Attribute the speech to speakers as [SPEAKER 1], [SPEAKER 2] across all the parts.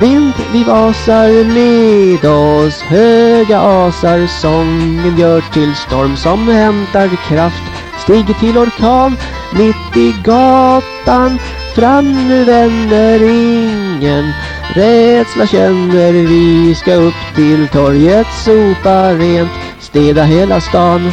[SPEAKER 1] Vind vi vasar med oss Höga asar Sången gör till storm som hämtar kraft. Stiger till orkan mitt i gatan Fram nu vänner ingen. Rädsla känner vi Ska upp till torget sopa rent. Städa hela stan.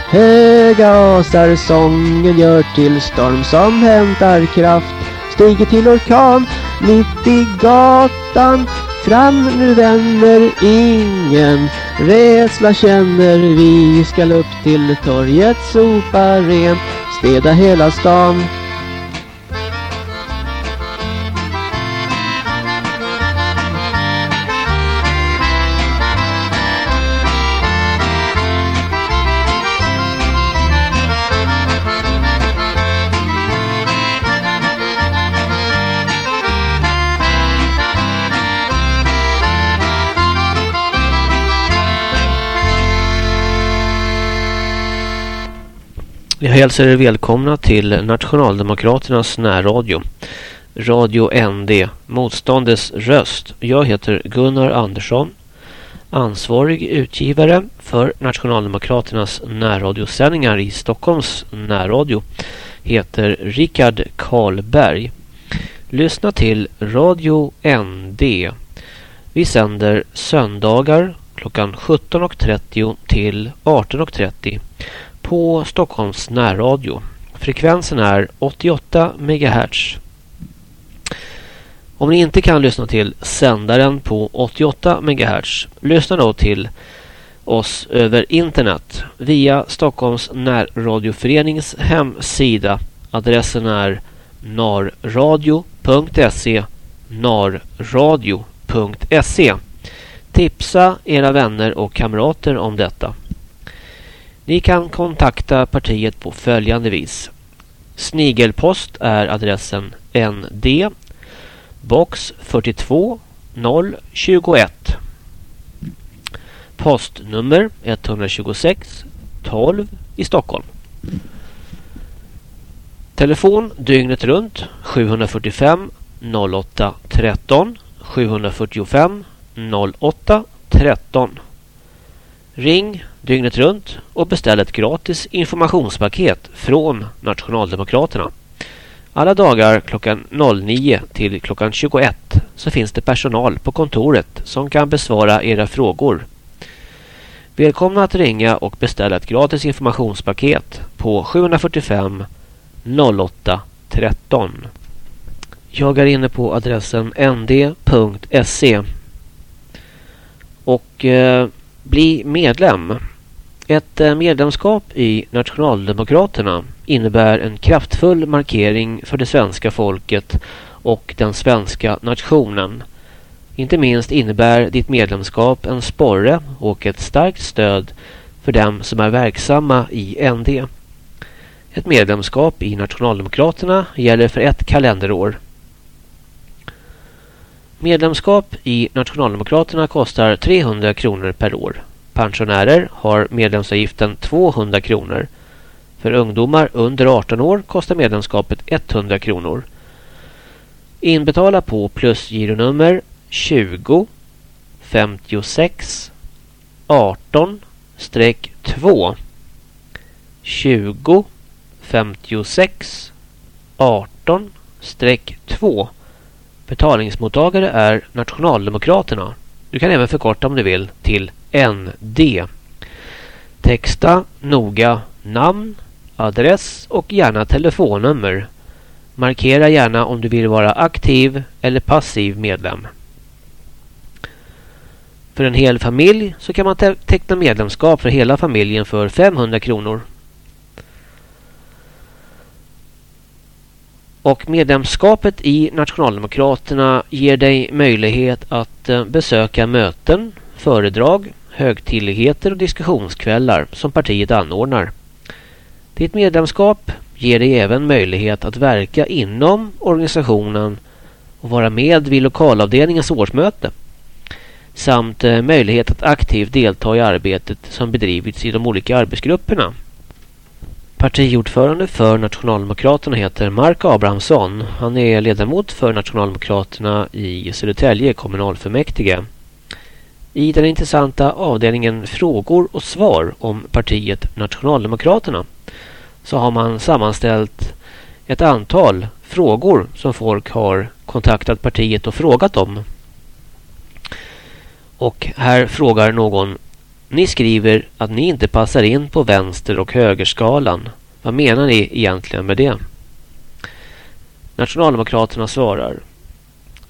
[SPEAKER 1] Höga asar sången gör till storm som hämtar kraft. Stiger till orkan mitt i gatan. Fram nu vänner ingen Rädsla känner. Vi Skall upp till torget sopa rent Städa hela stan. Jag hälsar er välkomna till Nationaldemokraternas närradio. Radio ND, motståndets röst. Jag heter Gunnar Andersson, ansvarig utgivare för Nationaldemokraternas närradiosändningar i Stockholms närradio heter Rickard Karlberg. Lyssna till Radio ND. Vi sänder söndagar klockan 17.30 till 18.30 på Stockholms närradio. Frekvensen är 88 MHz. Om ni inte kan lyssna till sändaren på 88 MHz, lyssna då till oss över internet via Stockholms närradioförenings hemsida. Adressen är narradio.se narradio.se Tipsa era vänner och kamrater om detta. Ni kan kontakta partiet på följande vis. Snigelpost är adressen ND Box 42 021 Postnummer 126 12 i Stockholm. Telefon dygnet runt 745 08 13 745 08 13. Ring dygnet runt och beställ ett gratis informationspaket från Nationaldemokraterna. Alla dagar klockan 09 till klockan 21 så finns det personal på kontoret som kan besvara era frågor. Välkomna att ringa och beställa ett gratis informationspaket på 745 08 13. Jag är inne på adressen nd.se och eh, bli medlem. Ett eh, medlemskap i Nationaldemokraterna innebär en kraftfull markering för det svenska folket och den svenska nationen. Inte minst innebär ditt medlemskap en sporre och ett starkt stöd för dem som är verksamma i ND. Ett medlemskap i Nationaldemokraterna gäller för ett kalenderår. Medlemskap i Nationaldemokraterna kostar 300 kronor per år. Pensionärer har medlemsavgiften 200 kronor. För ungdomar under 18 år kostar medlemskapet 100 kronor. Inbetala på plusgironummer 20 56 18 2 20 56 18 2 Betalningsmottagare är Nationaldemokraterna. Du kan även förkorta om du vill till ND. Texta noga namn, adress och gärna telefonnummer. Markera gärna om du vill vara aktiv eller passiv medlem. För en hel familj så kan man te teckna medlemskap för hela familjen för 500 kronor. Och medlemskapet i Nationaldemokraterna ger dig möjlighet att eh, besöka möten, föredrag, högtidligheter och diskussionskvällar som partiet anordnar. Ditt medlemskap ger dig även möjlighet att verka inom organisationen och vara med vid lokalavdelningens årsmöte. Samt eh, möjlighet att aktivt delta i arbetet som bedrivits i de olika arbetsgrupperna. Partiordförande för Nationaldemokraterna heter Mark Abrahamsson. Han är ledamot för Nationaldemokraterna i Södertälje kommunalfullmäktige. I den intressanta avdelningen Frågor och svar om partiet Nationaldemokraterna så har man sammanställt ett antal frågor som folk har kontaktat partiet och frågat om. Och här frågar någon ni skriver att ni inte passar in på vänster- och högerskalan. Vad menar ni egentligen med det? Nationaldemokraterna svarar.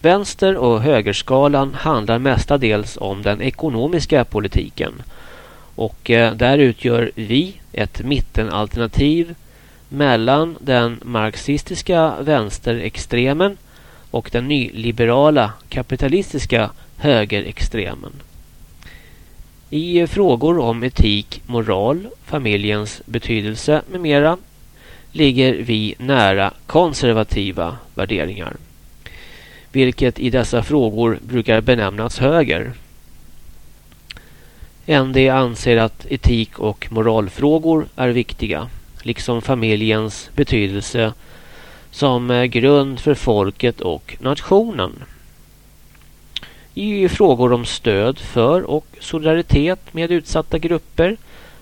[SPEAKER 1] Vänster- och högerskalan handlar mestadels om den ekonomiska politiken. Och eh, där utgör vi ett mittenalternativ mellan den marxistiska vänsterextremen och den nyliberala kapitalistiska högerextremen. I frågor om etik, moral, familjens betydelse med mera ligger vi nära konservativa värderingar. Vilket i dessa frågor brukar benämnas höger. ND anser att etik och moralfrågor är viktiga, liksom familjens betydelse som grund för folket och nationen. I frågor om stöd för och solidaritet med utsatta grupper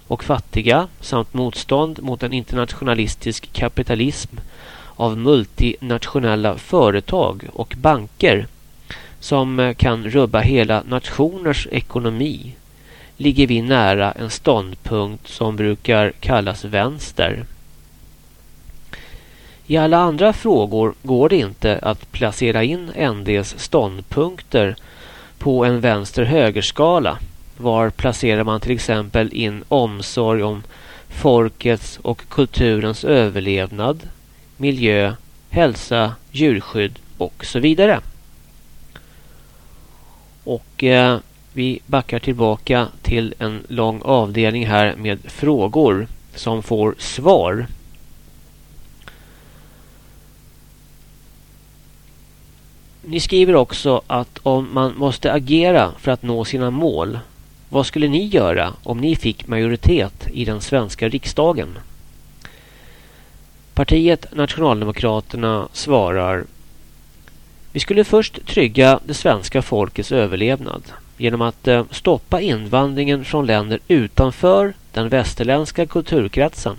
[SPEAKER 1] och fattiga samt motstånd mot en internationalistisk kapitalism av multinationella företag och banker som kan rubba hela nationers ekonomi ligger vi nära en ståndpunkt som brukar kallas vänster. I alla andra frågor går det inte att placera in NDs ståndpunkter på en vänster-högerskala. Var placerar man till exempel in omsorg om folkets och kulturens överlevnad, miljö, hälsa, djurskydd och så vidare. Och eh, vi backar tillbaka till en lång avdelning här med frågor som får svar. Ni skriver också att om man måste agera för att nå sina mål, vad skulle ni göra om ni fick majoritet i den svenska riksdagen? Partiet Nationaldemokraterna svarar Vi skulle först trygga det svenska folkets överlevnad genom att eh, stoppa invandringen från länder utanför den västerländska kulturkretsen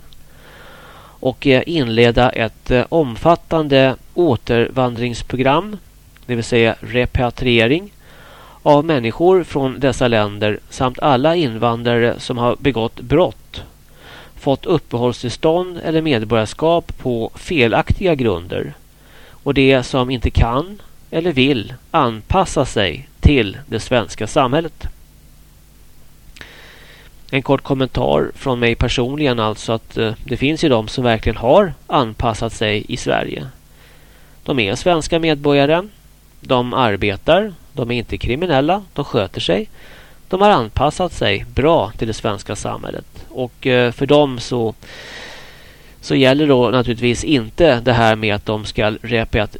[SPEAKER 1] och eh, inleda ett eh, omfattande återvandringsprogram, det vill säga repatriering av människor från dessa länder samt alla invandrare som har begått brott, fått uppehållstillstånd eller medborgarskap på felaktiga grunder och det som inte kan eller vill anpassa sig till det svenska samhället. En kort kommentar från mig personligen alltså att eh, det finns ju de som verkligen har anpassat sig i Sverige. De är svenska medborgare. De arbetar. De är inte kriminella. De sköter sig. De har anpassat sig bra till det svenska samhället. Och eh, för dem så så gäller då naturligtvis inte det här med att de ska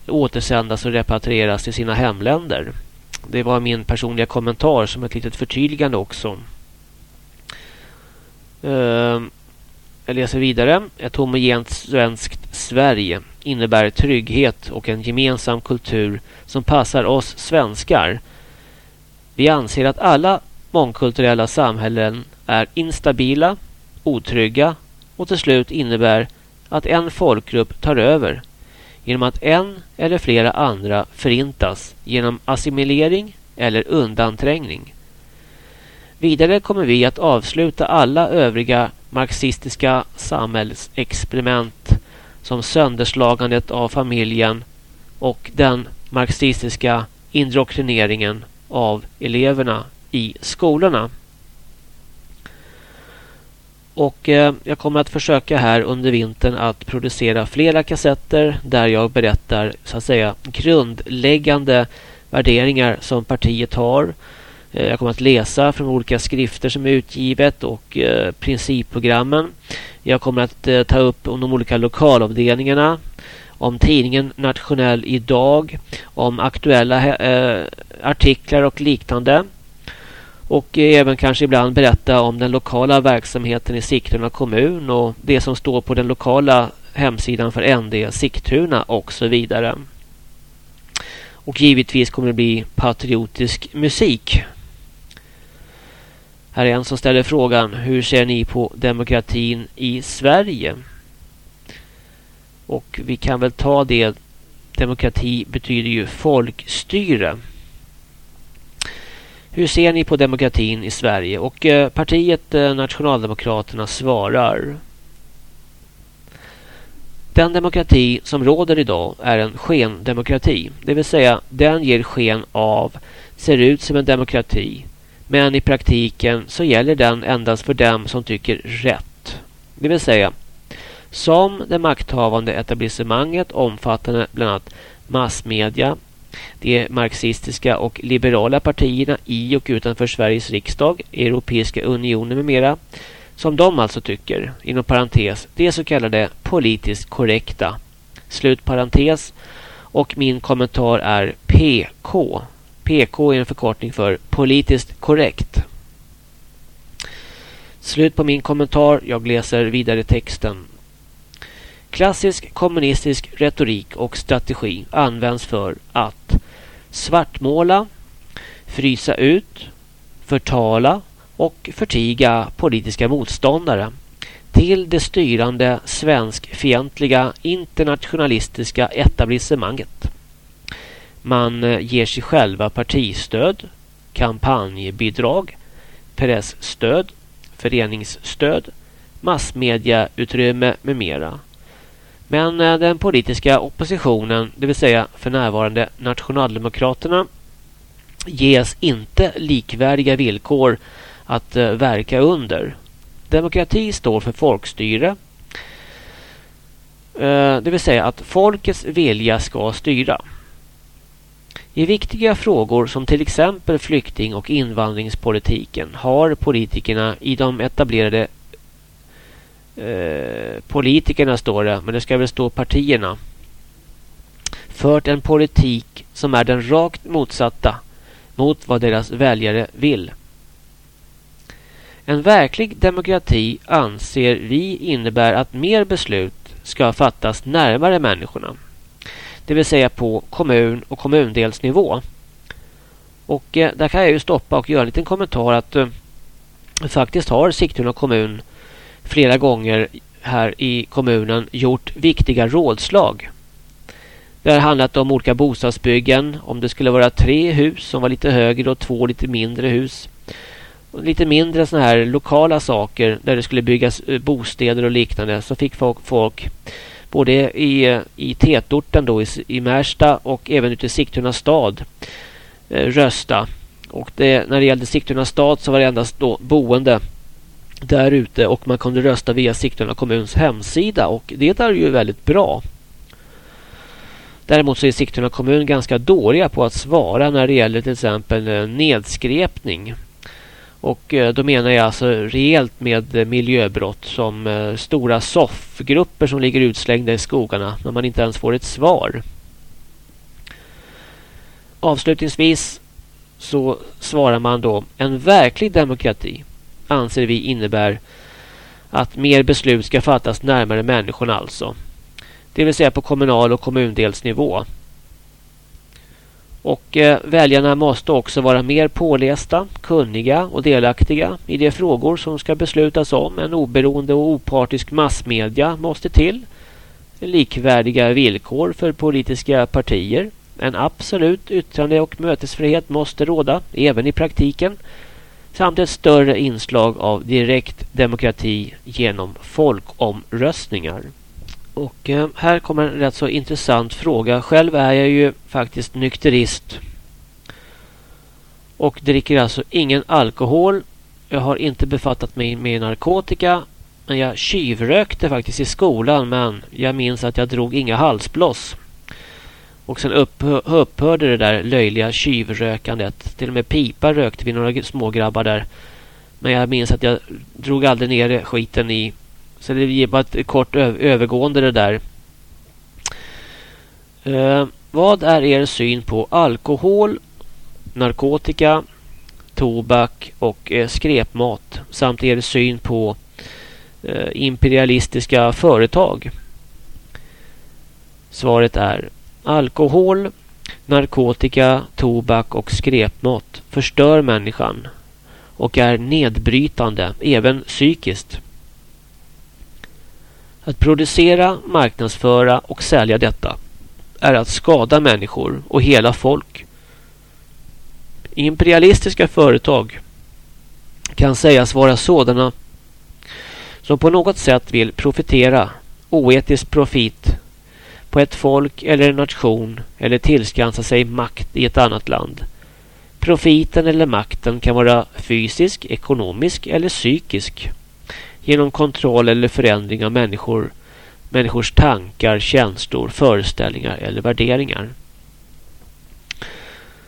[SPEAKER 1] återsändas och repatrieras till sina hemländer. Det var min personliga kommentar som ett litet förtydligande också. Ehm, jag läser vidare. Ett homogent svenskt Sverige innebär trygghet och en gemensam kultur som passar oss svenskar. Vi anser att alla mångkulturella samhällen är instabila, otrygga och till slut innebär att en folkgrupp tar över genom att en eller flera andra förintas genom assimilering eller undanträngning. Vidare kommer vi att avsluta alla övriga marxistiska samhällsexperiment som sönderslagandet av familjen och den marxistiska indoktrineringen av eleverna i skolorna. Och eh, jag kommer att försöka här under vintern att producera flera kassetter där jag berättar så att säga grundläggande värderingar som partiet har. Eh, jag kommer att läsa från olika skrifter som är utgivet och eh, principprogrammen. Jag kommer att eh, ta upp om de olika lokalavdelningarna, om tidningen Nationell idag, om aktuella eh, artiklar och liknande. Och eh, även kanske ibland berätta om den lokala verksamheten i Sigtuna kommun och det som står på den lokala hemsidan för ND Sigtuna och så vidare. Och givetvis kommer det bli patriotisk musik. Här är en som ställer frågan Hur ser ni på demokratin i Sverige? Och vi kan väl ta det Demokrati betyder ju folkstyre. Hur ser ni på demokratin i Sverige? Och eh, partiet eh, Nationaldemokraterna svarar. Den demokrati som råder idag är en skendemokrati. Det vill säga den ger sken av, ser ut som en demokrati. Men i praktiken så gäller den endast för dem som tycker rätt. Det vill säga som det makthavande etablissemanget omfattande bland annat massmedia, de marxistiska och liberala partierna i och utanför Sveriges riksdag, Europeiska unionen med mera, som de alltså tycker, inom parentes, det så kallade politiskt korrekta. Slut parentes. Och min kommentar är PK. PK är en förkortning för politiskt korrekt. Slut på min kommentar. Jag läser vidare texten. Klassisk kommunistisk retorik och strategi används för att svartmåla, frysa ut, förtala och förtiga politiska motståndare till det styrande svenskfientliga internationalistiska etablissemanget. Man eh, ger sig själva partistöd, kampanjbidrag, pressstöd, föreningsstöd, massmediautrymme med mera. Men eh, den politiska oppositionen, det vill säga för närvarande Nationaldemokraterna, ges inte likvärdiga villkor att eh, verka under. Demokrati står för folkstyre. Det vill säga att folkets vilja ska styra. I viktiga frågor som till exempel flykting- och invandringspolitiken har politikerna i de etablerade eh, politikerna står det, men det ska väl stå partierna fört en politik som är den rakt motsatta mot vad deras väljare vill. En verklig demokrati anser vi innebär att mer beslut ska fattas närmare människorna. Det vill säga på kommun- och kommundelsnivå. Och eh, där kan jag ju stoppa och göra en liten kommentar att eh, faktiskt har Sigtuna kommun flera gånger här i kommunen gjort viktiga rådslag. Det har handlat om olika bostadsbyggen. Om det skulle vara tre hus som var lite högre och två lite mindre hus. Och lite mindre sådana här lokala saker där det skulle byggas eh, bostäder och liknande. Så fick folk, folk både i, i tätorten då i, i Märsta och även ute i Sigtuna stad eh, rösta. Och det, när det gällde Sigtuna stad så var det endast då boende där ute och man kunde rösta via Sigtuna kommuns hemsida och det är ju väldigt bra. Däremot så är Sigtuna kommun ganska dåliga på att svara när det gäller till exempel eh, nedskräpning. Och eh, då menar jag alltså rejält med miljöbrott som eh, stora soffgrupper som ligger utslängda i skogarna när man inte ens får ett svar. Avslutningsvis så svarar man då en verklig demokrati anser vi innebär att mer beslut ska fattas närmare människorna alltså. Det vill säga på kommunal och kommundelsnivå. Och eh, väljarna måste också vara mer pålästa, kunniga och delaktiga i de frågor som ska beslutas om. En oberoende och opartisk massmedia måste till. Likvärdiga villkor för politiska partier. En absolut yttrande- och mötesfrihet måste råda, även i praktiken samt ett större inslag av direkt demokrati genom folkomröstningar. Och eh, här kommer en rätt så intressant fråga. Själv är jag ju faktiskt nykterist. Och dricker alltså ingen alkohol. Jag har inte befattat mig med narkotika. Men jag tjuvrökte faktiskt i skolan. Men jag minns att jag drog inga halsbloss. Och sen upphörde det där löjliga tjuvrökandet. Till och med pipa rökte vi några smågrabbar där. Men jag minns att jag drog aldrig ner skiten i. Så det var ett kort övergående det där. Eh, vad är er syn på alkohol, narkotika, tobak och eh, skräpmat? Samt er syn på eh, imperialistiska företag? Svaret är Alkohol, narkotika, tobak och skräpmat förstör människan och är nedbrytande, även psykiskt. Att producera, marknadsföra och sälja detta är att skada människor och hela folk. Imperialistiska företag kan sägas vara sådana som på något sätt vill profitera, oetisk profit på ett folk eller en nation eller tillskansa sig makt i ett annat land. Profiten eller makten kan vara fysisk, ekonomisk eller psykisk genom kontroll eller förändring av människor, människors tankar, känslor, föreställningar eller värderingar.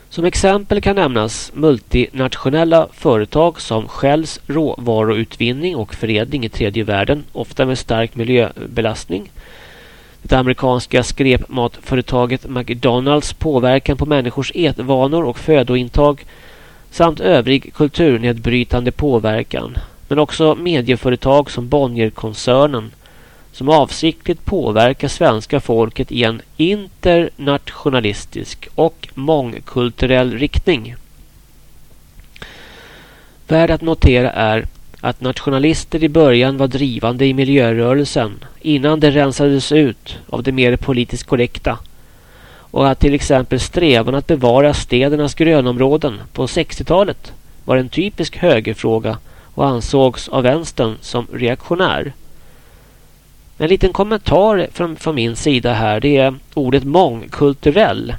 [SPEAKER 1] Som exempel kan nämnas multinationella företag som Shells råvaruutvinning och förädling i tredje världen, ofta med stark miljöbelastning, det amerikanska skräpmatföretaget McDonalds påverkan på människors ätvanor och födointag samt övrig kulturnedbrytande påverkan. Men också medieföretag som Bonnierkoncernen som avsiktligt påverkar svenska folket i en internationalistisk och mångkulturell riktning. Värd att notera är att nationalister i början var drivande i miljörörelsen innan det rensades ut av det mer politiskt korrekta och att till exempel strävan att bevara städernas grönområden på 60-talet var en typisk högerfråga och ansågs av vänstern som reaktionär. En liten kommentar från, från min sida här det är ordet mångkulturell.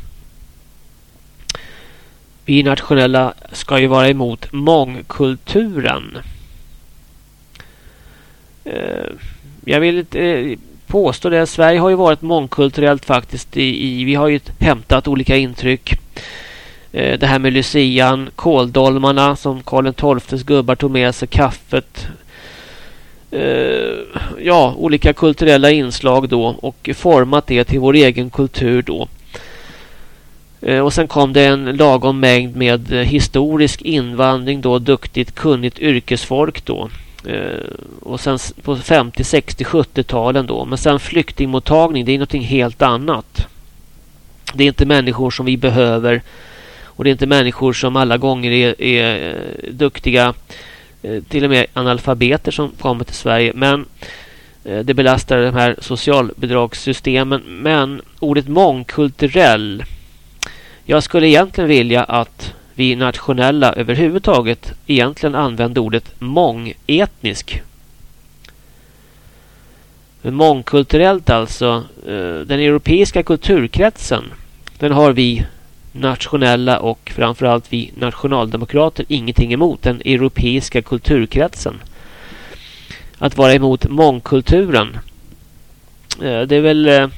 [SPEAKER 1] Vi nationella ska ju vara emot mångkulturen. Eh, jag vill inte påstå det. Sverige har ju varit mångkulturellt faktiskt. I, i, vi har ju hämtat olika intryck. Eh, det här med lucian, kåldolmarna som Karl XIIs gubbar tog med sig, kaffet. Eh, ja, olika kulturella inslag då och format det till vår egen kultur då. Eh, och sen kom det en lagom mängd med eh, historisk invandring då, duktigt, kunnigt yrkesfolk då. Och sen på 50, 60, 70-talen då. Men sen flyktingmottagning, det är någonting helt annat. Det är inte människor som vi behöver. Och det är inte människor som alla gånger är, är eh, duktiga. Eh, till och med analfabeter som kommer till Sverige. Men eh, det belastar de här socialbidragssystemen. Men ordet mångkulturell. Jag skulle egentligen vilja att vi nationella överhuvudtaget egentligen använde ordet mångetnisk. Mångkulturellt alltså. Den europeiska kulturkretsen. Den har vi nationella och framförallt vi nationaldemokrater ingenting emot. Den europeiska kulturkretsen. Att vara emot mångkulturen. Eh, det är väl eh,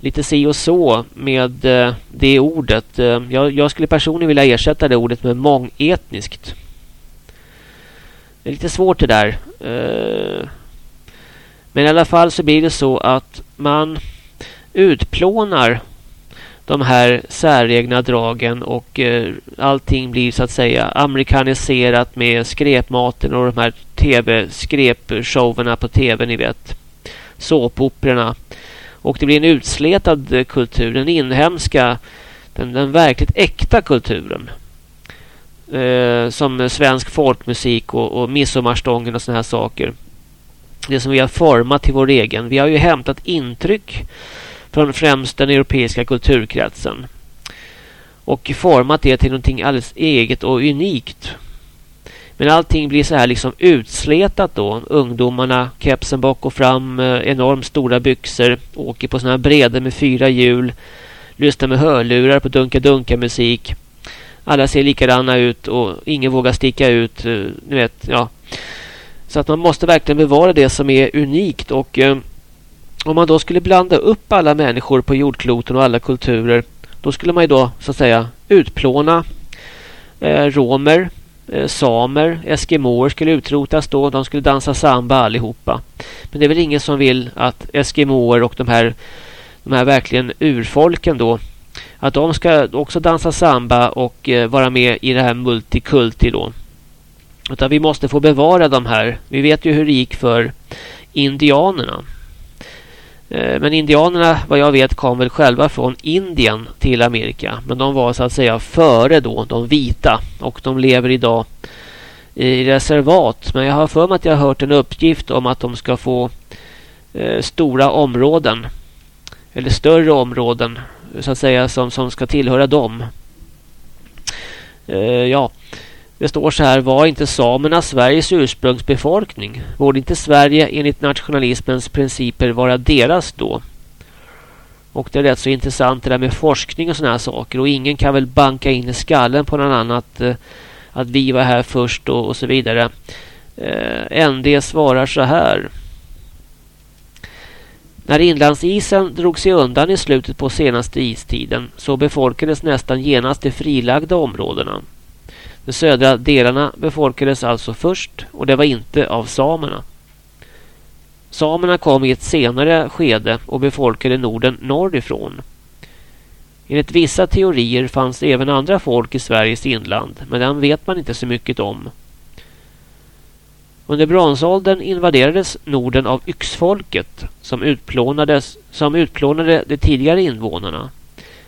[SPEAKER 1] lite si och så med eh, det ordet. Jag, jag, skulle personligen vilja ersätta det ordet med mångetniskt. Det är lite svårt det där. Men i alla fall så blir det så att man utplånar de här säregna dragen och eh, allting blir så att säga amerikaniserat med skräpmaten och de här tv-skräpshowerna på tv ni vet. Såpoperorna. Och det blir en utsletad eh, kultur, den inhemska, den, den verkligt äkta kulturen. Eh, som svensk folkmusik och, och midsommarstången och sådana här saker. Det som vi har format till vår egen. Vi har ju hämtat intryck från främst den europeiska kulturkretsen. Och format det till någonting alldeles eget och unikt. Men allting blir så här liksom utsletat då. Ungdomarna, kepsen bak och fram, eh, enormt stora byxor, åker på såna här bredor med fyra hjul, lyssnar med hörlurar på dunka-dunka musik. Alla ser likadana ut och ingen vågar sticka ut, eh, ni vet, ja. Så att man måste verkligen bevara det som är unikt och eh, om man då skulle blanda upp alla människor på jordkloten och alla kulturer då skulle man ju då så att säga utplåna eh, romer, Eh, samer, eskimoer skulle utrotas då. De skulle dansa samba allihopa. Men det är väl ingen som vill att eskimoer och de här, de här verkligen urfolken då att de ska också dansa samba och eh, vara med i det här multikulti då. Utan vi måste få bevara de här. Vi vet ju hur det gick för indianerna. Eh, men indianerna, vad jag vet, kom väl själva från Indien till Amerika. Men de var så att säga före då, de vita. Och de lever idag i reservat. Men jag har för mig att jag har hört en uppgift om att de ska få eh, stora områden. Eller större områden, så att säga, som, som ska tillhöra dem. Eh, ja. Det står så här, var inte samerna Sveriges ursprungsbefolkning? Borde inte Sverige enligt nationalismens principer vara deras då? Och det är rätt så intressant det där med forskning och sådana här saker. Och ingen kan väl banka in i skallen på någon annan att, eh, att vi var här först och, och så vidare. Eh, ND svarar så här. När inlandsisen drog sig undan i slutet på senaste istiden så befolkades nästan genast de frilagda områdena. De södra delarna befolkades alltså först och det var inte av samerna. Samerna kom i ett senare skede och befolkade Norden norrifrån. Enligt vissa teorier fanns det även andra folk i Sveriges inland men den vet man inte så mycket om. Under bronsåldern invaderades Norden av yxfolket som, utplånades, som utplånade de tidigare invånarna.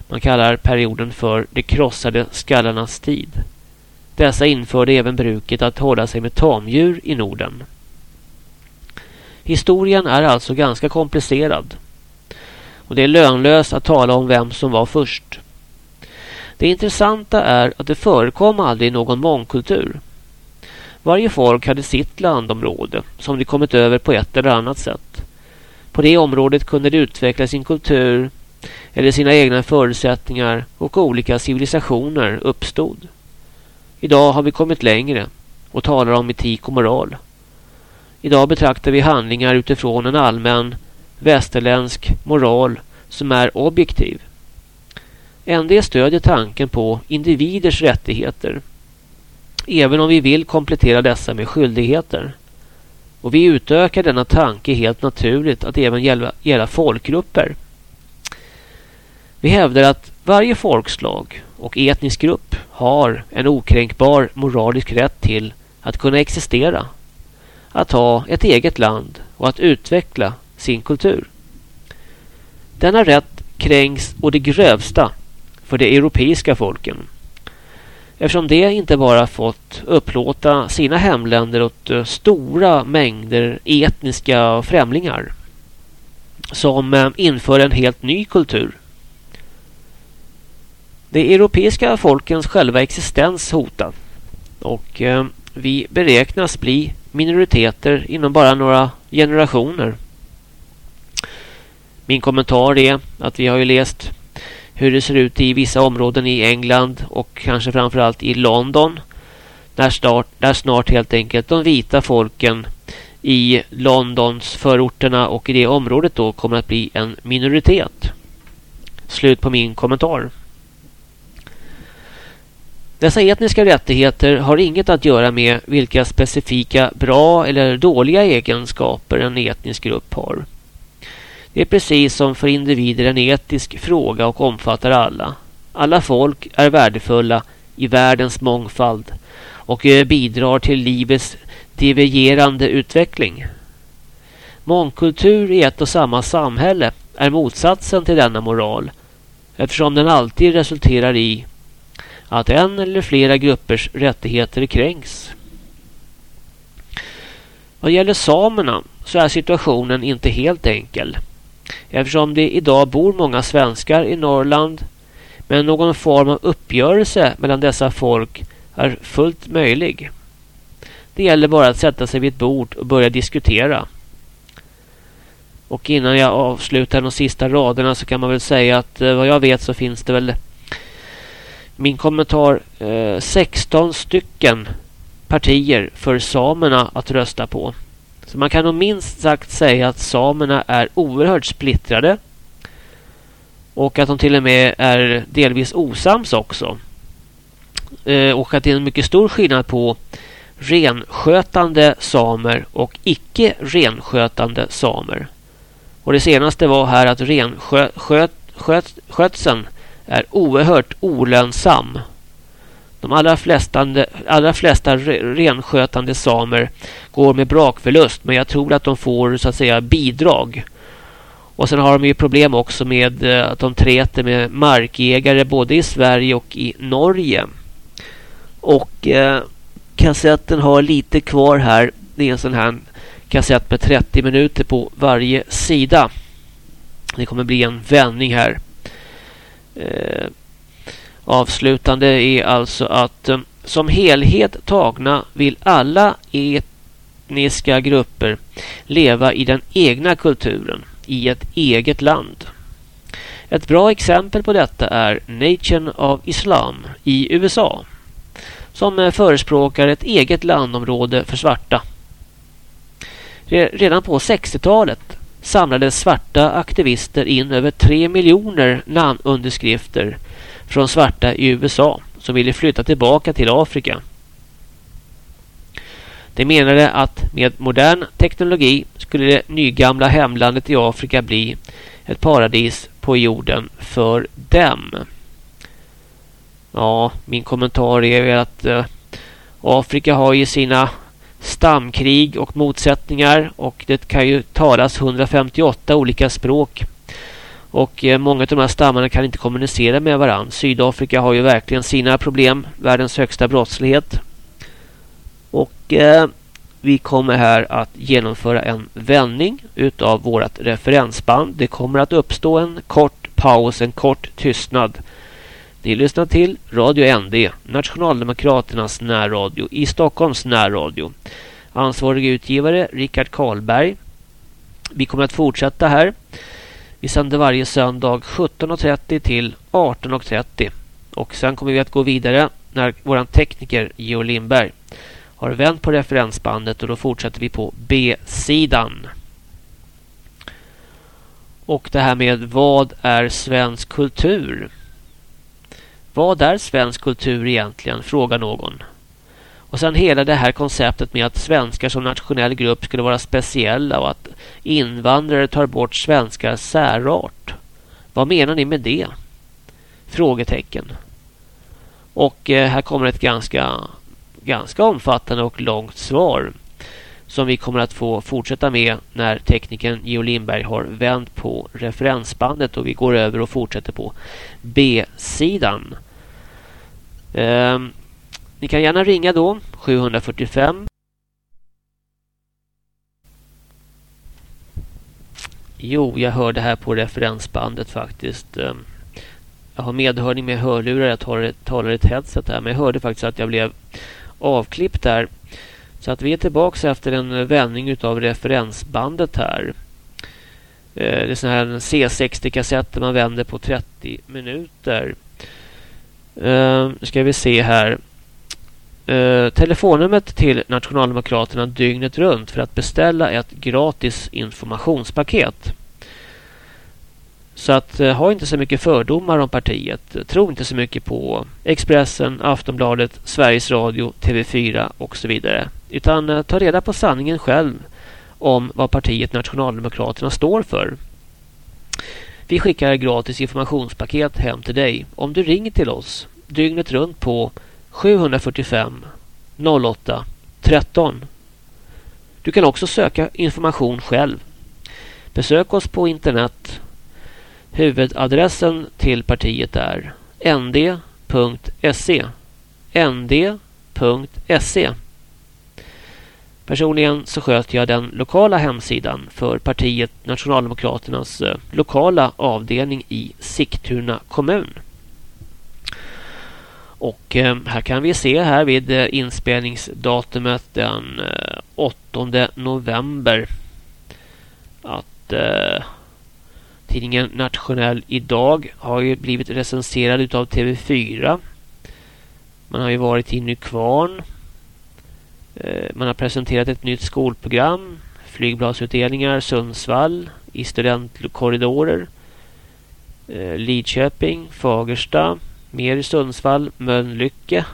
[SPEAKER 1] Man kallar perioden för de krossade skallarnas tid. Dessa införde även bruket att hålla sig med tamdjur i Norden. Historien är alltså ganska komplicerad. Och det är lönlöst att tala om vem som var först. Det intressanta är att det förekom aldrig någon mångkultur. Varje folk hade sitt landområde som de kommit över på ett eller annat sätt. På det området kunde de utveckla sin kultur eller sina egna förutsättningar och olika civilisationer uppstod. Idag har vi kommit längre och talar om etik och moral. Idag betraktar vi handlingar utifrån en allmän västerländsk moral som är objektiv. ND stödjer tanken på individers rättigheter. Även om vi vill komplettera dessa med skyldigheter. Och vi utökar denna tanke helt naturligt att även gälla, gälla folkgrupper. Vi hävdar att varje folkslag och etnisk grupp har en okränkbar moralisk rätt till att kunna existera, att ha ett eget land och att utveckla sin kultur. Denna rätt kränks och det grövsta för de europeiska folken. Eftersom de inte bara fått upplåta sina hemländer åt eh, stora mängder etniska främlingar som eh, inför en helt ny kultur. De europeiska folkens själva existens hotad. och eh, vi beräknas bli minoriteter inom bara några generationer. Min kommentar är att vi har ju läst hur det ser ut i vissa områden i England och kanske framförallt i London. Där snart, där snart helt enkelt de vita folken i Londons förorterna och i det området då kommer att bli en minoritet. Slut på min kommentar. Dessa etniska rättigheter har inget att göra med vilka specifika bra eller dåliga egenskaper en etnisk grupp har. Det är precis som för individer en etisk fråga och omfattar alla. Alla folk är värdefulla i världens mångfald och eh, bidrar till livets divergerande utveckling. Mångkultur i ett och samma samhälle är motsatsen till denna moral eftersom den alltid resulterar i att en eller flera gruppers rättigheter kränks. Vad gäller samerna så är situationen inte helt enkel. Eftersom det idag bor många svenskar i Norrland men någon form av uppgörelse mellan dessa folk är fullt möjlig. Det gäller bara att sätta sig vid ett bord och börja diskutera. Och innan jag avslutar de sista raderna så kan man väl säga att eh, vad jag vet så finns det väl min kommentar eh, 16 stycken partier för samerna att rösta på. Så man kan nog minst sagt säga att samerna är oerhört splittrade. Och att de till och med är delvis osams också. Eh, och att det är en mycket stor skillnad på renskötande samer och icke renskötande samer. Och det senaste var här att renskötseln är oerhört olönsam. De allra flesta, allra flesta renskötande samer går med brakförlust men jag tror att de får så att säga bidrag. Och sen har de ju problem också med eh, att de träter med markägare både i Sverige och i Norge. Och eh, kassetten har lite kvar här. Det är en sån här kassett med 30 minuter på varje sida. Det kommer bli en vändning här. Eh, avslutande är alltså att eh, som helhet tagna vill alla etniska grupper leva i den egna kulturen i ett eget land. Ett bra exempel på detta är Nation of Islam i USA som eh, förespråkar ett eget landområde för svarta. Redan på 60-talet samlade svarta aktivister in över 3 miljoner namnunderskrifter från svarta i USA som ville flytta tillbaka till Afrika. De menade att med modern teknologi skulle det nygamla hemlandet i Afrika bli ett paradis på jorden för dem. Ja, min kommentar är att eh, Afrika har ju sina stamkrig och motsättningar och det kan ju talas 158 olika språk. Och eh, många av de här stammarna kan inte kommunicera med varandra. Sydafrika har ju verkligen sina problem. Världens högsta brottslighet. Och eh, vi kommer här att genomföra en vändning utav vårt referensband. Det kommer att uppstå en kort paus, en kort tystnad. Ni lyssnar till Radio ND, Nationaldemokraternas närradio i Stockholms närradio. Ansvarig utgivare Rickard Karlberg. Vi kommer att fortsätta här. Vi sänder varje söndag 17.30 till 18.30. Och sen kommer vi att gå vidare när vår tekniker Georg Lindberg har vänt på referensbandet och då fortsätter vi på B-sidan. Och det här med vad är svensk kultur? Vad är svensk kultur egentligen? Frågar någon. Och sen hela det här konceptet med att svenskar som nationell grupp skulle vara speciella och att invandrare tar bort svenskars särart. Vad menar ni med det? Frågetecken. Och eh, här kommer ett ganska, ganska omfattande och långt svar som vi kommer att få fortsätta med när tekniken Geo Lindberg har vänt på referensbandet och vi går över och fortsätter på B-sidan. Eh, ni kan gärna ringa då 745 Jo, jag hörde här på referensbandet faktiskt. Ehm, jag har medhörning med hörlurar. Jag talar, talar ett headset här. Men jag hörde faktiskt att jag blev avklippt där. Så att vi är tillbaka efter en vändning av referensbandet här. Ehm, det är sådana här C60-kassetter man vänder på 30 minuter. Uh, ska vi se här. Uh, telefonnumret till Nationaldemokraterna dygnet runt för att beställa ett gratis informationspaket. Så att uh, ha inte så mycket fördomar om partiet. Tro inte så mycket på Expressen, Aftonbladet, Sveriges Radio, TV4 och så vidare. Utan uh, ta reda på sanningen själv om vad partiet Nationaldemokraterna står för. Vi skickar gratis informationspaket hem till dig om du ringer till oss dygnet runt på 745 08 13. Du kan också söka information själv. Besök oss på internet. Huvudadressen till partiet är nd.se nd.se Personligen så sköter jag den lokala hemsidan för partiet Nationaldemokraternas eh, lokala avdelning i Sigtuna kommun. Och eh, här kan vi se här vid eh, inspelningsdatumet den 8 november att tidningen Nationell idag har ju blivit recenserad utav TV4. Man har ju varit i Nykvarn Eh, man har presenterat ett nytt skolprogram, flygbladsutdelningar Sundsvall i studentkorridorer, eh, Lidköping, Fagersta, mer i Sundsvall, Mölnlycke,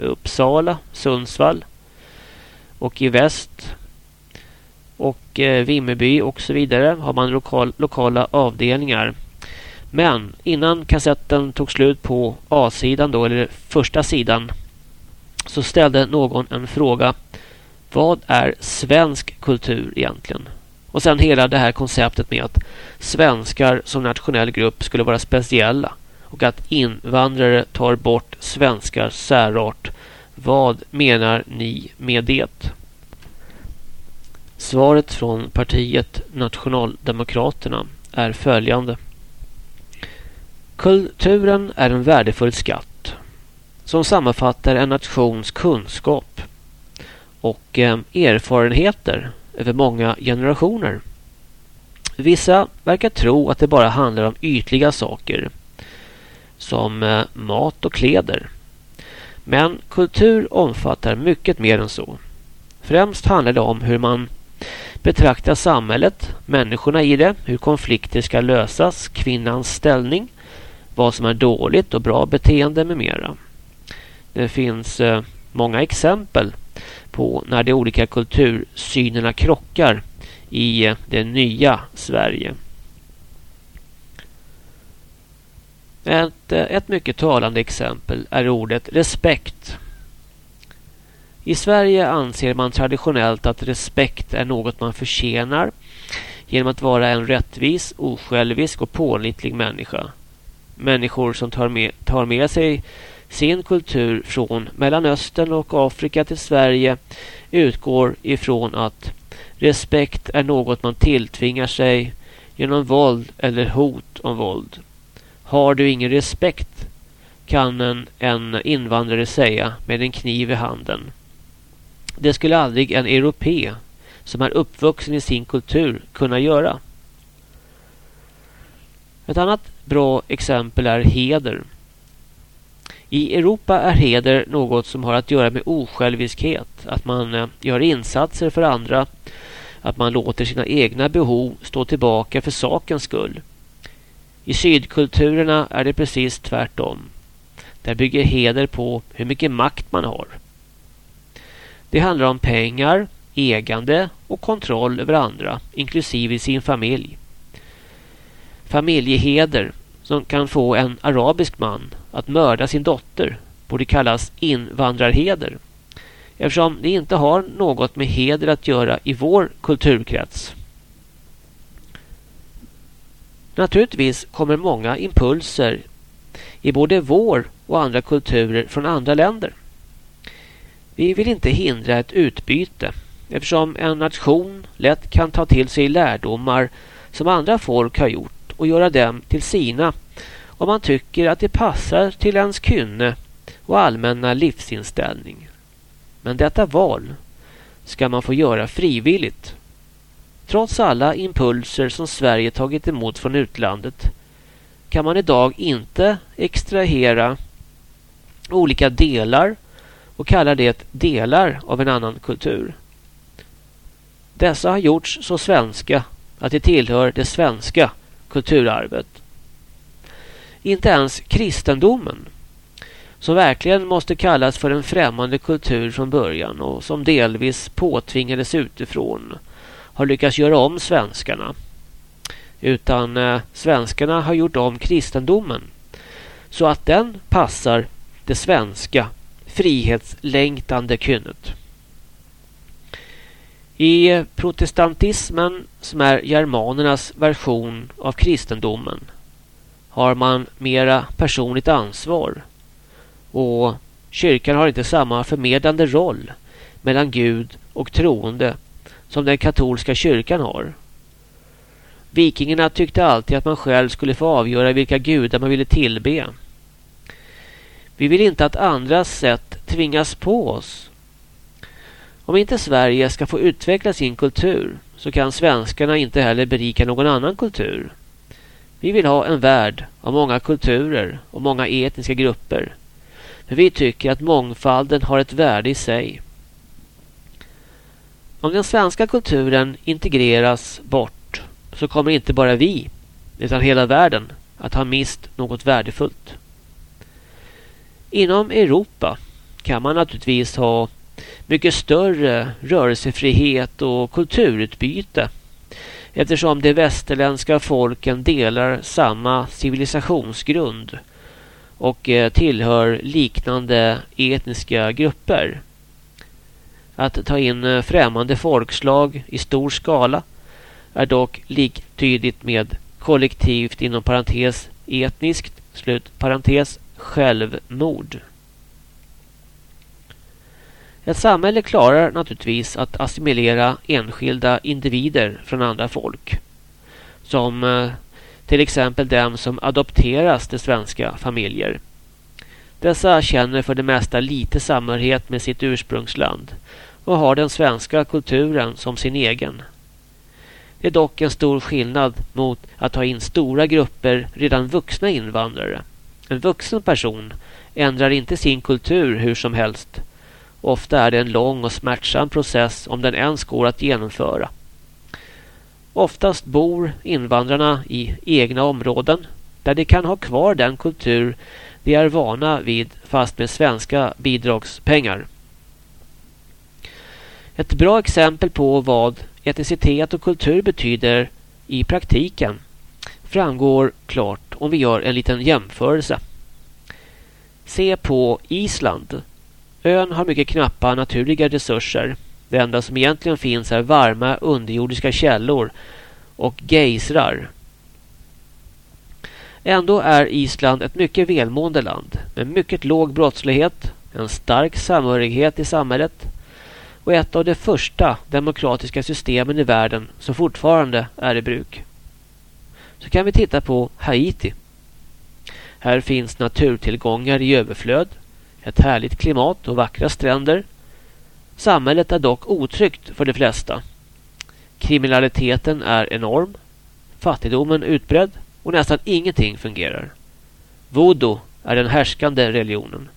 [SPEAKER 1] Uppsala, Sundsvall och i väst och eh, Vimmerby och så vidare har man lokal, lokala avdelningar. Men innan kassetten tog slut på A-sidan då, eller första sidan så ställde någon en fråga. Vad är svensk kultur egentligen? Och sen hela det här konceptet med att svenskar som nationell grupp skulle vara speciella och att invandrare tar bort svenskars särart. Vad menar ni med det? Svaret från partiet Nationaldemokraterna är följande. Kulturen är en värdefull skatt som sammanfattar en nations kunskap och eh, erfarenheter över många generationer. Vissa verkar tro att det bara handlar om ytliga saker som eh, mat och kläder. Men kultur omfattar mycket mer än så. Främst handlar det om hur man betraktar samhället, människorna i det, hur konflikter ska lösas, kvinnans ställning, vad som är dåligt och bra beteende med mera. Det finns eh, många exempel på när de olika kultursynerna krockar i eh, det nya Sverige. Ett, eh, ett mycket talande exempel är ordet respekt. I Sverige anser man traditionellt att respekt är något man förtjänar genom att vara en rättvis, osjälvisk och pålitlig människa. Människor som tar med, tar med sig sin kultur från Mellanöstern och Afrika till Sverige utgår ifrån att respekt är något man tilltvingar sig genom våld eller hot om våld. Har du ingen respekt kan en, en invandrare säga med en kniv i handen. Det skulle aldrig en europe som är uppvuxen i sin kultur kunna göra. Ett annat bra exempel är heder. I Europa är heder något som har att göra med osjälviskhet. Att man eh, gör insatser för andra. Att man låter sina egna behov stå tillbaka för sakens skull. I sydkulturerna är det precis tvärtom. Där bygger heder på hur mycket makt man har. Det handlar om pengar, ägande och kontroll över andra, inklusive sin familj. Familjeheder som kan få en arabisk man att mörda sin dotter borde kallas invandrarheder eftersom det inte har något med heder att göra i vår kulturkrets. Naturligtvis kommer många impulser i både vår och andra kulturer från andra länder. Vi vill inte hindra ett utbyte eftersom en nation lätt kan ta till sig lärdomar som andra folk har gjort och göra dem till sina om man tycker att det passar till ens kynne och allmänna livsinställning. Men detta val ska man få göra frivilligt. Trots alla impulser som Sverige tagit emot från utlandet kan man idag inte extrahera olika delar och kalla det delar av en annan kultur. Dessa har gjorts så svenska att de tillhör det svenska kulturarvet. Inte ens kristendomen, som verkligen måste kallas för en främmande kultur från början och som delvis påtvingades utifrån, har lyckats göra om svenskarna. Utan eh, svenskarna har gjort om kristendomen så att den passar det svenska frihetslängtande kynnet. I protestantismen, som är germanernas version av kristendomen, har man mera personligt ansvar och kyrkan har inte samma förmedlande roll mellan Gud och troende som den katolska kyrkan har. Vikingarna tyckte alltid att man själv skulle få avgöra vilka gudar man ville tillbe. Vi vill inte att andras sätt tvingas på oss. Om inte Sverige ska få utveckla sin kultur så kan svenskarna inte heller berika någon annan kultur. Vi vill ha en värld av många kulturer och många etniska grupper. För vi tycker att mångfalden har ett värde i sig. Om den svenska kulturen integreras bort så kommer inte bara vi utan hela världen att ha mist något värdefullt. Inom Europa kan man naturligtvis ha mycket större rörelsefrihet och kulturutbyte eftersom de västerländska folken delar samma civilisationsgrund och eh, tillhör liknande etniska grupper. Att ta in eh, främmande folkslag i stor skala är dock liktydigt med kollektivt inom parentes etniskt slut parentes självmord. Ett samhälle klarar naturligtvis att assimilera enskilda individer från andra folk. Som eh, till exempel dem som adopteras till svenska familjer. Dessa känner för det mesta lite samhörighet med sitt ursprungsland och har den svenska kulturen som sin egen. Det är dock en stor skillnad mot att ta in stora grupper redan vuxna invandrare. En vuxen person ändrar inte sin kultur hur som helst Ofta är det en lång och smärtsam process om den ens går att genomföra. Oftast bor invandrarna i egna områden där de kan ha kvar den kultur de är vana vid fast med svenska bidragspengar. Ett bra exempel på vad etnicitet och kultur betyder i praktiken framgår klart om vi gör en liten jämförelse. Se på Island Ön har mycket knappa naturliga resurser. Det enda som egentligen finns är varma underjordiska källor och gejsrar. Ändå är Island ett mycket välmående land med mycket låg brottslighet, en stark samhörighet i samhället och ett av de första demokratiska systemen i världen som fortfarande är i bruk. Så kan vi titta på Haiti. Här finns naturtillgångar i överflöd, ett härligt klimat och vackra stränder. Samhället är dock otryggt för de flesta. Kriminaliteten är enorm, fattigdomen utbredd och nästan ingenting fungerar. Voodoo är den härskande religionen.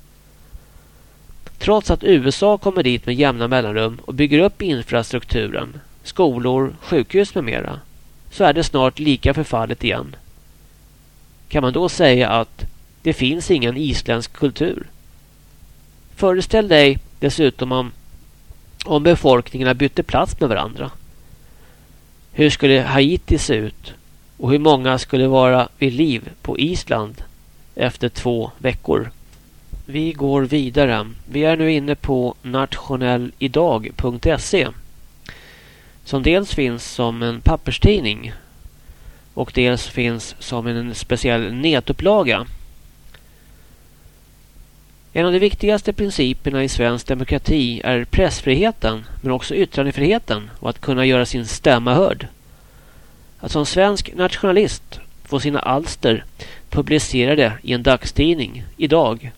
[SPEAKER 1] Trots att USA kommer dit med jämna mellanrum och bygger upp infrastrukturen, skolor, sjukhus med mera, så är det snart lika förfallet igen. Kan man då säga att det finns ingen isländsk kultur? Föreställ dig dessutom om, om befolkningarna bytte plats med varandra. Hur skulle Haiti se ut? Och hur många skulle vara vid liv på Island efter två veckor? Vi går vidare. Vi är nu inne på nationellidag.se som dels finns som en papperstidning och dels finns som en speciell nätupplaga. En av de viktigaste principerna i svensk demokrati är pressfriheten men också yttrandefriheten och att kunna göra sin stämma hörd. Att som svensk nationalist få sina alster publicerade i en dagstidning idag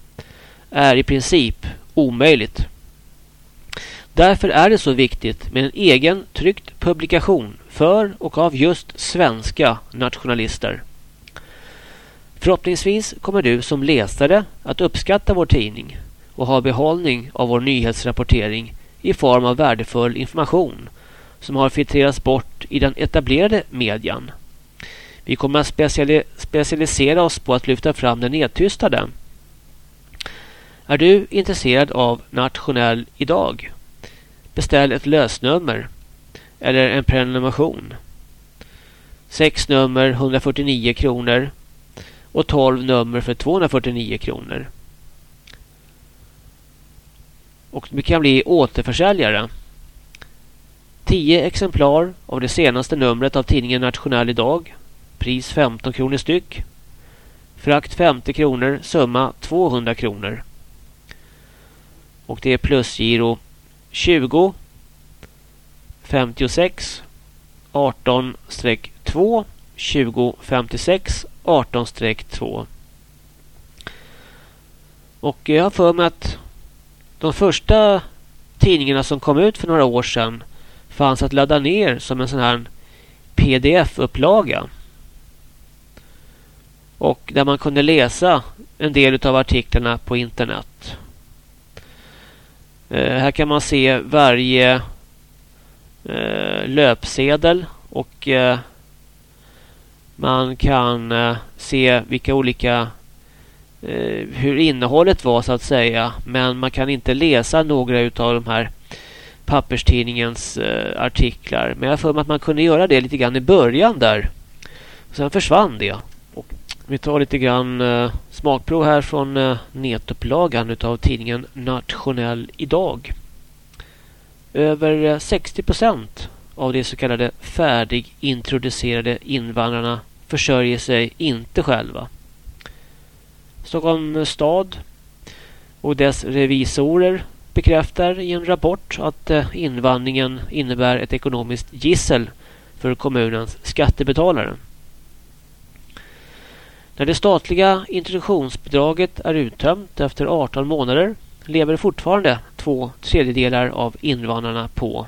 [SPEAKER 1] är i princip omöjligt. Därför är det så viktigt med en egen tryckt publikation för och av just svenska nationalister. Förhoppningsvis kommer du som läsare att uppskatta vår tidning och ha behållning av vår nyhetsrapportering i form av värdefull information som har filtrerats bort i den etablerade median. Vi kommer att speciali specialisera oss på att lyfta fram den nedtystade. Är du intresserad av Nationell idag? Beställ ett lösnummer eller en prenumeration. Sex nummer 149 kronor och 12 nummer för 249 kronor. Och du kan bli återförsäljare. 10 exemplar av det senaste numret av tidningen Nationell idag. Pris 15 kronor styck. Frakt 50 kronor, summa 200 kronor. Och det är plusgiro 20 56 18-2 20 56 18-2 Och jag har för mig att de första tidningarna som kom ut för några år sedan fanns att ladda ner som en sån här pdf-upplaga. Och där man kunde läsa en del av artiklarna på internet. Eh, här kan man se varje eh, löpsedel och eh, man kan eh, se vilka olika eh, hur innehållet var så att säga. Men man kan inte läsa några utav de här papperstidningens eh, artiklar. Men jag har för mig att man kunde göra det lite grann i början där. Sen försvann det. Och vi tar lite grann eh, smakprov här från eh, netupplagan utav tidningen Nationell idag. Över eh, 60 procent av de så kallade färdigintroducerade invandrarna försörjer sig inte själva. Stockholms stad och dess revisorer bekräftar i en rapport att eh, invandringen innebär ett ekonomiskt gissel för kommunens skattebetalare. När det statliga introduktionsbidraget är uttömt efter 18 månader lever fortfarande två tredjedelar av invandrarna på,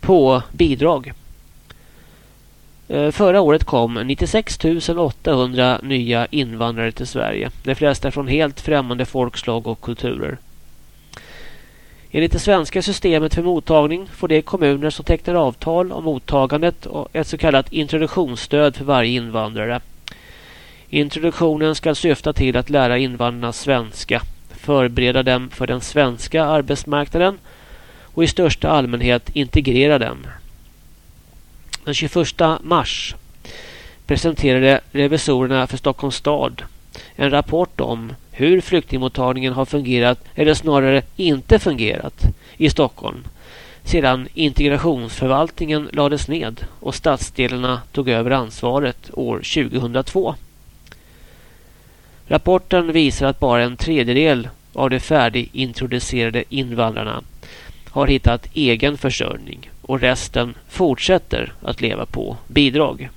[SPEAKER 1] på bidrag. Eh, förra året kom 96 800 nya invandrare till Sverige. De flesta från helt främmande folkslag och kulturer. Enligt det svenska systemet för mottagning får de kommuner som tecknar avtal om mottagandet ett så kallat introduktionsstöd för varje invandrare. Introduktionen ska syfta till att lära invandrarna svenska, förbereda dem för den svenska arbetsmarknaden och i största allmänhet integrera dem. Den 21 mars presenterade revisorerna för Stockholms stad en rapport om hur flyktingmottagningen har fungerat eller snarare inte fungerat i Stockholm sedan integrationsförvaltningen lades ned och stadsdelarna tog över ansvaret år 2002. Rapporten visar att bara en tredjedel av de färdigintroducerade invandrarna har hittat egen försörjning och resten fortsätter att leva på bidrag.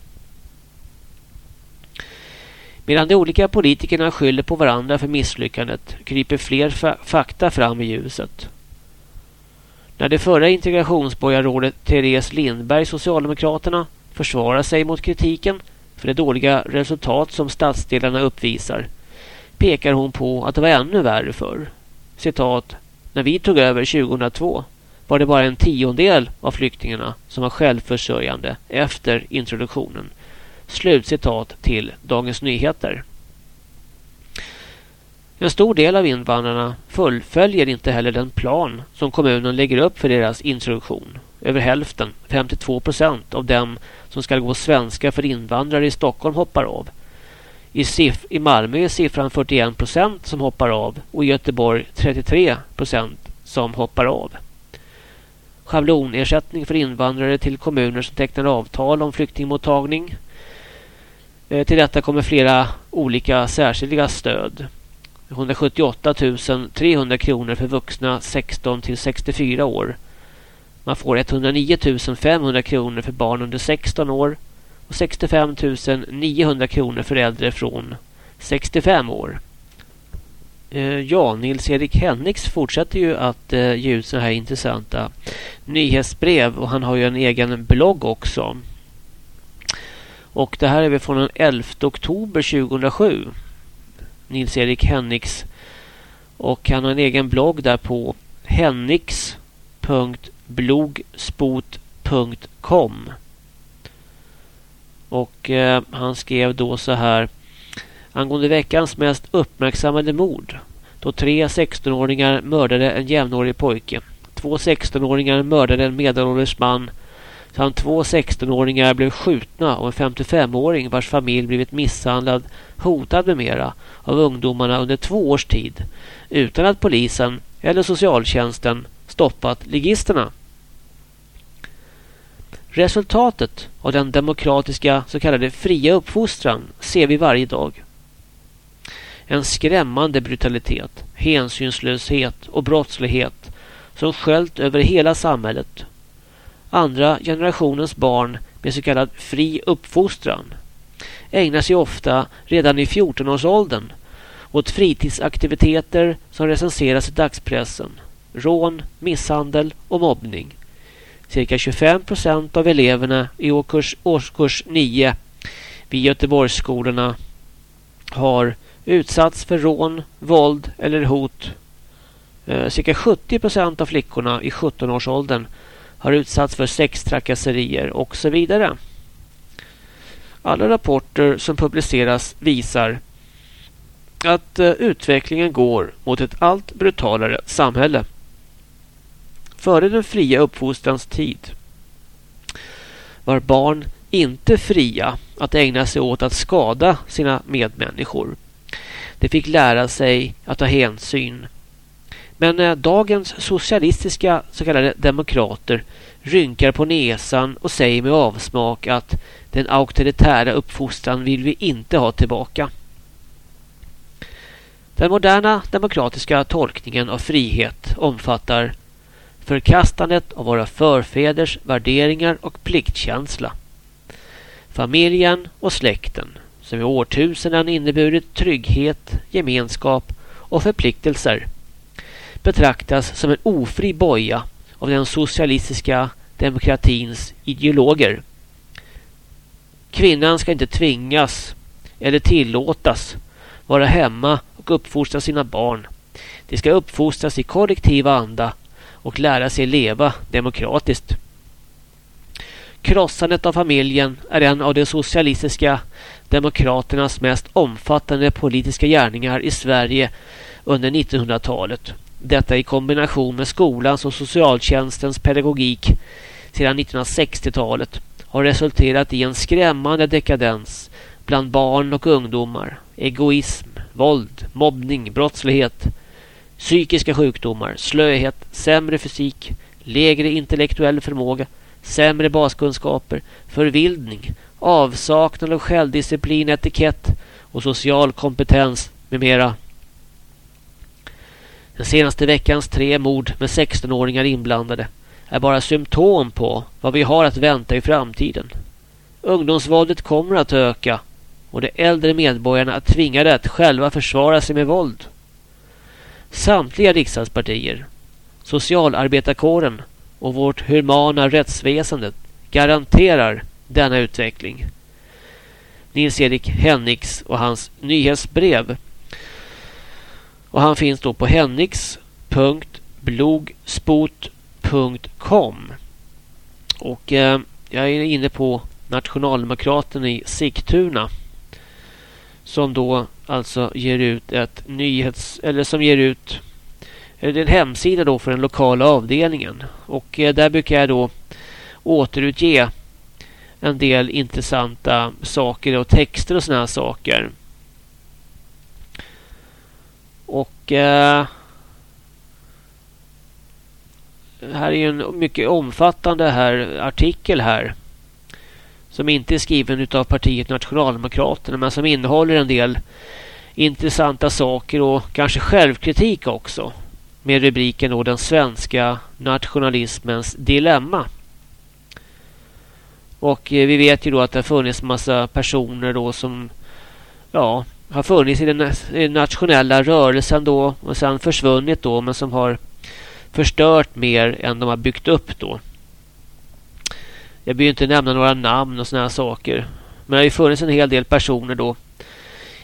[SPEAKER 1] Medan de olika politikerna skyller på varandra för misslyckandet kryper fler fa fakta fram i ljuset. När det förra integrationsborgarrådet Therese Lindberg, Socialdemokraterna, försvarar sig mot kritiken för det dåliga resultat som stadsdelarna uppvisar pekar hon på att det var ännu värre förr. Citat. När vi tog över 2002 var det bara en tiondel av flyktingarna som var självförsörjande efter introduktionen. Slutcitat till Dagens Nyheter. En stor del av invandrarna fullföljer inte heller den plan som kommunen lägger upp för deras introduktion. Över hälften, 52 procent av dem som ska gå svenska för invandrare i Stockholm hoppar av. I, Sif I Malmö är siffran 41 procent som hoppar av och i Göteborg 33 procent som hoppar av. Schablonersättning för invandrare till kommuner som tecknar avtal om flyktingmottagning. Eh, till detta kommer flera olika särskilda stöd. 178 300 kronor för vuxna 16 till 64 år. Man får 109 500 kronor för barn under 16 år och 65 900 kronor för äldre från 65 år. Eh, ja, Nils-Erik Hennix fortsätter ju att eh, ge ut så här intressanta nyhetsbrev och han har ju en egen blogg också. Och det här är väl från den 11 oktober 2007. Nils-Erik Hennix. Och han har en egen blogg där på hennix.blogspot.com Och eh, han skrev då så här angående veckans mest uppmärksammade mord då tre 16-åringar mördade en jämnårig pojke. Två 16-åringar mördade en medelålders man samt två 16-åringar blev skjutna och en 55-åring vars familj blivit misshandlad, hotad med mera av ungdomarna under två års tid utan att polisen eller socialtjänsten stoppat ligisterna. Resultatet av den demokratiska så kallade fria uppfostran ser vi varje dag. En skrämmande brutalitet, hänsynslöshet och brottslighet som sköljt över hela samhället andra generationens barn med så kallad fri uppfostran ägnar sig ofta redan i 14-årsåldern åt fritidsaktiviteter som recenseras i dagspressen. Rån, misshandel och mobbning. Cirka 25 procent av eleverna i årskurs, årskurs 9 vid Göteborgsskolorna har utsatts för rån, våld eller hot. Eh, cirka 70 procent av flickorna i 17-årsåldern har utsatts för sextrakasserier och så vidare. Alla rapporter som publiceras visar att eh, utvecklingen går mot ett allt brutalare samhälle. Före den fria uppfostrans tid var barn inte fria att ägna sig åt att skada sina medmänniskor. De fick lära sig att ta hänsyn men eh, dagens socialistiska så kallade demokrater rynkar på näsan och säger med avsmak att den auktoritära uppfostran vill vi inte ha tillbaka. Den moderna demokratiska tolkningen av frihet omfattar förkastandet av våra förfäders värderingar och pliktkänsla. Familjen och släkten som i årtusenden inneburit trygghet, gemenskap och förpliktelser betraktas som en ofri boja av den socialistiska demokratins ideologer. Kvinnan ska inte tvingas eller tillåtas vara hemma och uppfostra sina barn. De ska uppfostras i kollektiv anda och lära sig leva demokratiskt. Krossandet av familjen är en av de socialistiska demokraternas mest omfattande politiska gärningar i Sverige under 1900-talet. Detta i kombination med skolans och socialtjänstens pedagogik sedan 1960-talet har resulterat i en skrämmande dekadens bland barn och ungdomar, egoism, våld, mobbning, brottslighet, psykiska sjukdomar, slöhet, sämre fysik, lägre intellektuell förmåga, sämre baskunskaper, förvildning, avsaknad av självdisciplin, etikett och social kompetens med mera. Den senaste veckans tre mord med 16-åringar inblandade är bara symptom på vad vi har att vänta i framtiden. Ungdomsvåldet kommer att öka och de äldre medborgarna är tvingade att själva försvara sig med våld. Samtliga riksdagspartier, socialarbetarkåren och vårt humana rättsväsendet garanterar denna utveckling. Nils-Erik Hennix och hans nyhetsbrev. Och han finns då på hennix.blogspot.com Och eh, jag är inne på Nationaldemokraten i Sigtuna. Som då alltså ger ut ett nyhets... Eller som ger ut... Eller en hemsida då för den lokala avdelningen. Och eh, där brukar jag då återutge en del intressanta saker och texter och såna här saker. Och eh, här är en mycket omfattande här artikel här. Som inte är skriven av partiet Nationaldemokraterna men som innehåller en del intressanta saker och kanske självkritik också. Med rubriken då Den svenska nationalismens dilemma. Och eh, vi vet ju då att det har funnits massa personer då som ja, har funnits i den, nationella rörelsen då och sen försvunnit då men som har förstört mer än de har byggt upp då. Jag behöver inte nämna några namn och såna här saker. Men det har ju funnits en hel del personer då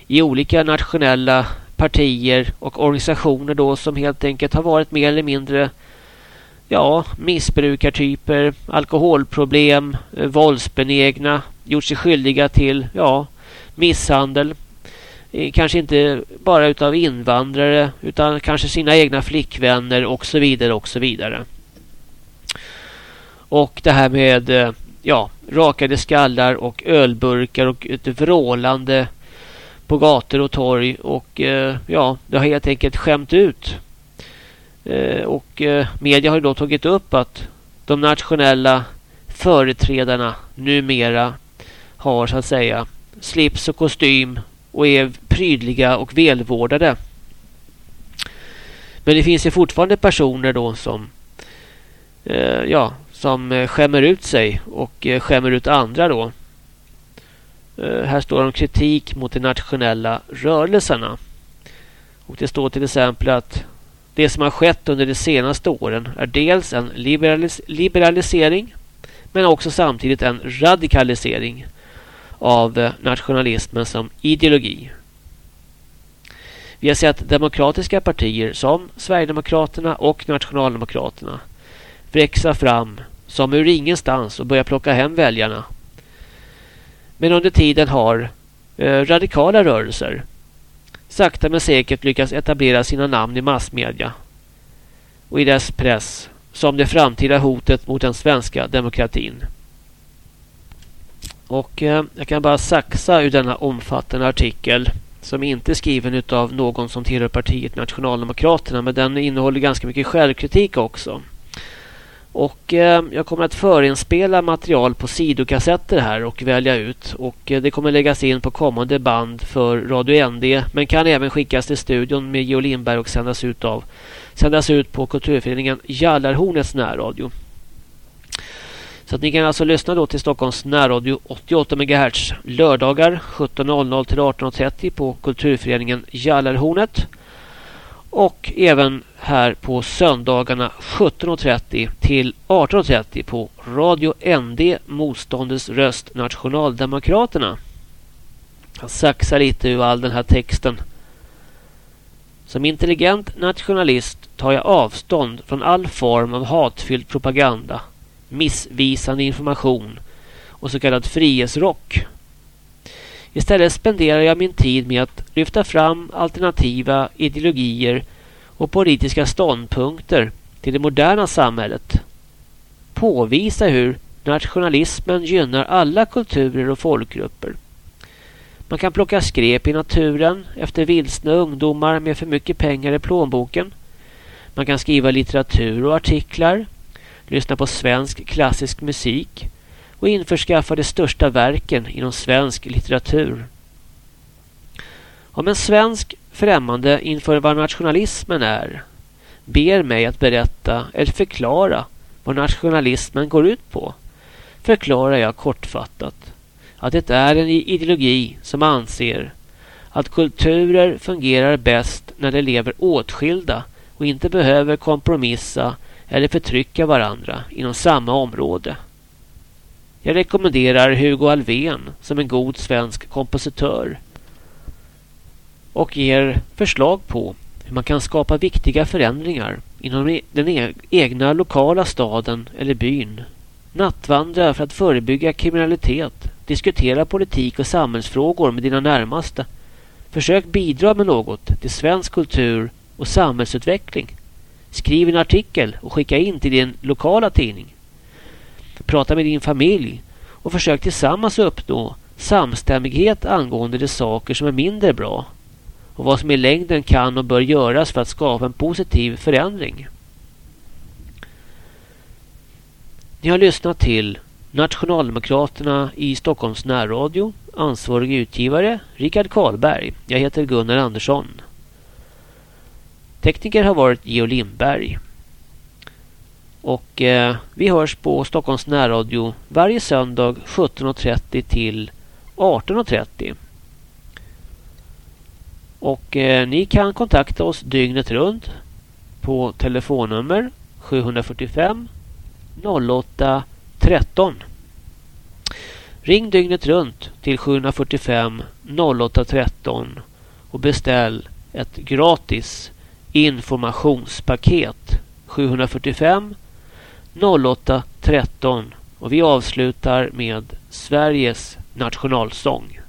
[SPEAKER 1] i olika nationella partier och organisationer då som helt enkelt har varit mer eller mindre ja, missbrukartyper, alkoholproblem, eh, våldsbenägna, gjort sig skyldiga till ja, misshandel. Eh, kanske inte bara utav invandrare utan kanske sina egna flickvänner och så vidare och så vidare. Och det här med eh, ja, rakade skallar och ölburkar och ett vrålande på gator och torg och ja, det har helt enkelt skämt ut Eh, och eh, media har då tagit upp att de nationella företrädarna numera har så att säga slips och kostym och är prydliga och välvårdade. Men det finns ju fortfarande personer då som eh, ja, som eh, skämmer ut sig och skämmer ut andra då. Här står om kritik mot de nationella rörelserna. Och det står till exempel att det som har skett under de senaste åren är dels en liberalis liberalisering men också samtidigt en radikalisering av eh, nationalismen som ideologi. Vi har sett demokratiska partier som Sverigedemokraterna och Nationaldemokraterna växa fram som ur ingenstans och börja plocka hem väljarna. Men under tiden har eh, radikala rörelser sakta men säkert lyckas etablera sina namn i massmedia och i dess press som det framtida hotet mot den svenska demokratin. Och eh, jag kan bara saxa ur denna omfattande artikel som inte är skriven av någon som tillhör partiet Nationaldemokraterna men den innehåller ganska mycket självkritik också. Och eh, jag kommer att förinspela material på sidokassetter här och välja ut. Och eh, det kommer läggas in på kommande band för Radio ND. Men kan även skickas till studion med Geo Lindberg och sändas ut, av, sändas ut på kulturföreningen Jallarhornets närradio. Så att ni kan alltså lyssna då till Stockholms närradio 88 MHz lördagar 17.00 till 18.30 på kulturföreningen Jallarhornet. Och även här på söndagarna 17.30 till 18.30 på Radio ND Motståndets röst Nationaldemokraterna. Jag saxar lite ur all den här texten. Som intelligent nationalist tar jag avstånd från all form av hatfylld propaganda, missvisande information och så kallad frihetsrock. Istället spenderar jag min tid med att lyfta fram alternativa ideologier och politiska ståndpunkter till det moderna samhället. Påvisa hur nationalismen gynnar alla kulturer och folkgrupper. Man kan plocka skräp i naturen efter vilsna ungdomar med för mycket pengar i plånboken. Man kan skriva litteratur och artiklar, lyssna på svensk klassisk musik och införskaffa de största verken inom svensk litteratur. Om en svensk främmande inför vad nationalismen är ber mig att berätta eller förklara vad nationalismen går ut på förklarar jag kortfattat att det är en ideologi som anser att kulturer fungerar bäst när de lever åtskilda och inte behöver kompromissa eller förtrycka varandra inom samma område. Jag rekommenderar Hugo Alvén som en god svensk kompositör och ger förslag på hur man kan skapa viktiga förändringar inom e-, den e-, egna lokala staden eller byn. Nattvandra för att förebygga kriminalitet. Diskutera politik och samhällsfrågor med dina närmaste. Försök bidra med något till svensk kultur och samhällsutveckling. Skriv en artikel och skicka in till din lokala tidning. Prata med din familj och försök tillsammans uppnå samstämmighet angående de saker som är mindre bra och vad som i längden kan och bör göras för att skapa en positiv förändring. Ni har lyssnat till Nationaldemokraterna i Stockholms närradio. Ansvarig utgivare Richard Karlberg. Jag heter Gunnar Andersson. Tekniker har varit Geo Lindberg. Och eh, vi hörs på Stockholms närradio varje söndag 17.30 till 18.30. Och eh, ni kan kontakta oss dygnet runt på telefonnummer 745 08 13. Ring dygnet runt till 745 08 13 och beställ ett gratis informationspaket 745 08.13 och vi avslutar med Sveriges nationalsång.